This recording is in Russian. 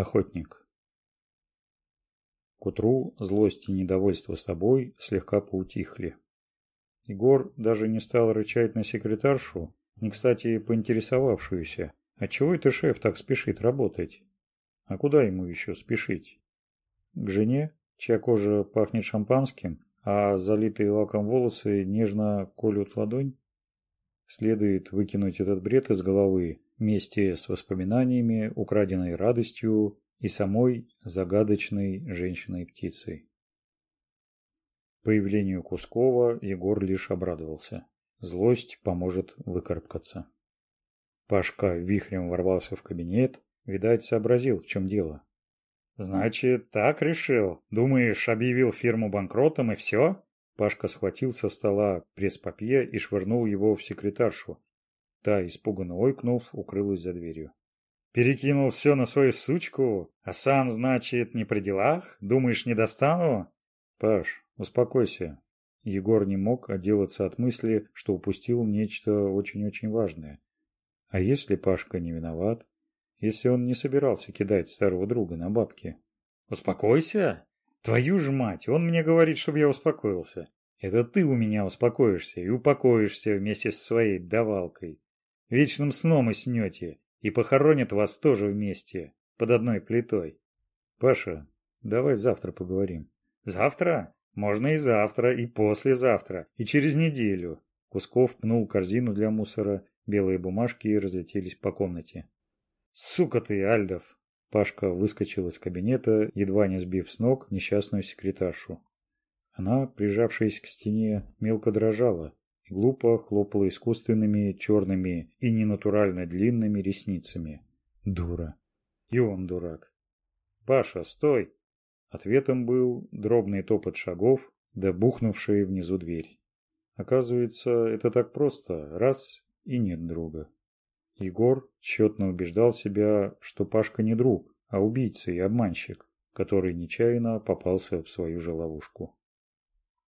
охотник к утру злость и недовольство собой слегка поутихли егор даже не стал рычать на секретаршу не кстати поинтересовавшуюся а чего это шеф так спешит работать а куда ему еще спешить к жене чья кожа пахнет шампанским а залитые лаком волосы нежно колют ладонь следует выкинуть этот бред из головы вместе с воспоминаниями, украденной радостью и самой загадочной женщиной-птицей. Появлению Кускова Егор лишь обрадовался. Злость поможет выкарабкаться. Пашка вихрем ворвался в кабинет, видать, сообразил, в чем дело. «Значит, так решил? Думаешь, объявил фирму банкротом и все?» Пашка схватил со стола пресс-папье и швырнул его в секретаршу. Та, испуганно ойкнув, укрылась за дверью. «Перекинул все на свою сучку? А сам, значит, не при делах? Думаешь, не достану?» «Паш, успокойся». Егор не мог отделаться от мысли, что упустил нечто очень-очень важное. А если Пашка не виноват? Если он не собирался кидать старого друга на бабки? «Успокойся!» твою же мать он мне говорит чтобы я успокоился. Это ты у меня успокоишься и упокоишься вместе с своей давалкой. Вечным сном и снете и похоронят вас тоже вместе под одной плитой. Паша давай завтра поговорим. Завтра? Можно и завтра и послезавтра и через неделю. Кусков пнул корзину для мусора. Белые бумажки разлетелись по комнате. Сука ты альдов! Пашка выскочил из кабинета, едва не сбив с ног несчастную секретаршу. Она, прижавшись к стене, мелко дрожала и глупо хлопала искусственными, черными и ненатурально длинными ресницами. Дура. И он дурак. «Паша, стой!» Ответом был дробный топот шагов, да бухнувшая внизу дверь. Оказывается, это так просто, раз и нет друга. Егор тщетно убеждал себя, что Пашка не друг, а убийца и обманщик, который нечаянно попался в свою же ловушку.